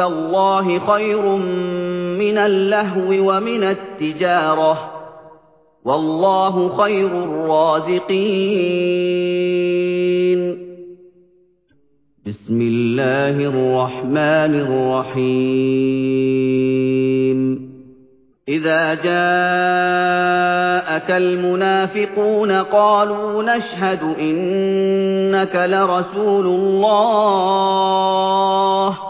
اللَّهِ خَيْرٌ مِّنَ اللَّهْوِ وَمِنَ التِّجَارَةِ ۚ وَاللَّهُ خَيْرُ الرَّازِقِينَ. بِسْمِ اللَّهِ الرَّحْمَٰنِ الرَّحِيمِ. إِذَا جَاءَكَ الْمُنَافِقُونَ قَالُوا نَشْهَدُ إِنَّكَ لَرَسُولُ اللَّهِ